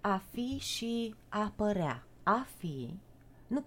A fi și a părea. A fi nu